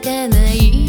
かない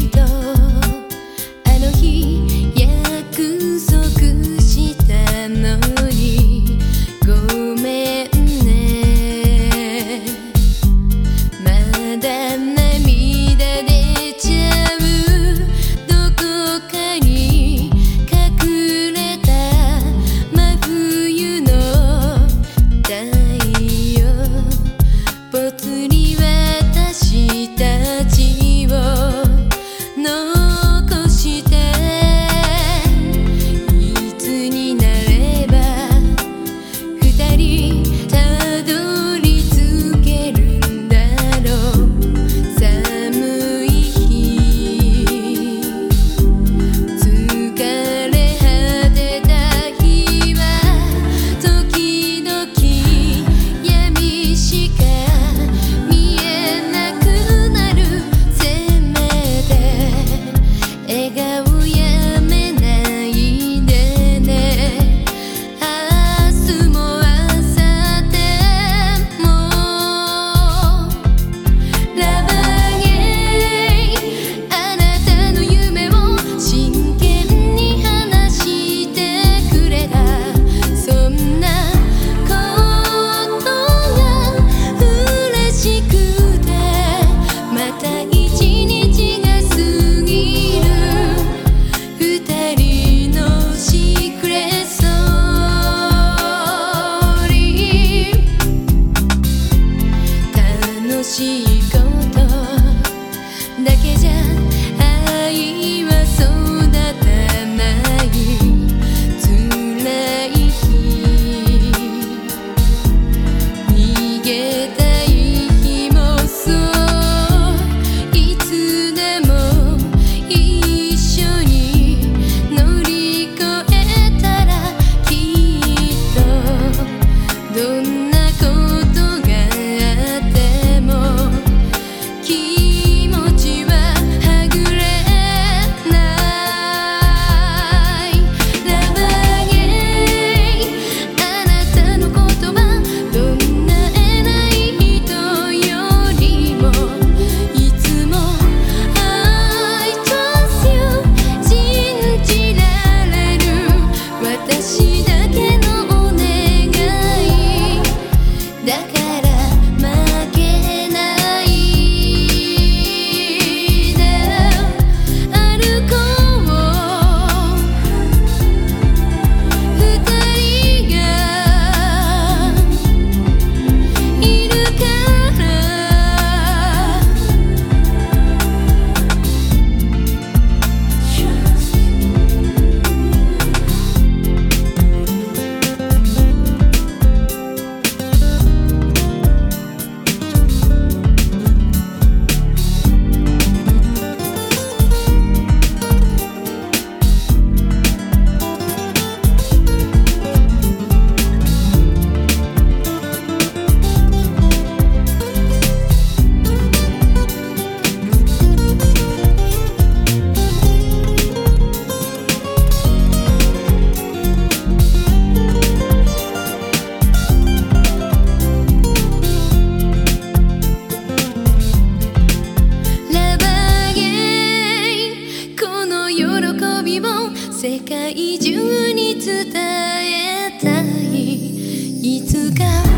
世界中に伝えたい。いつか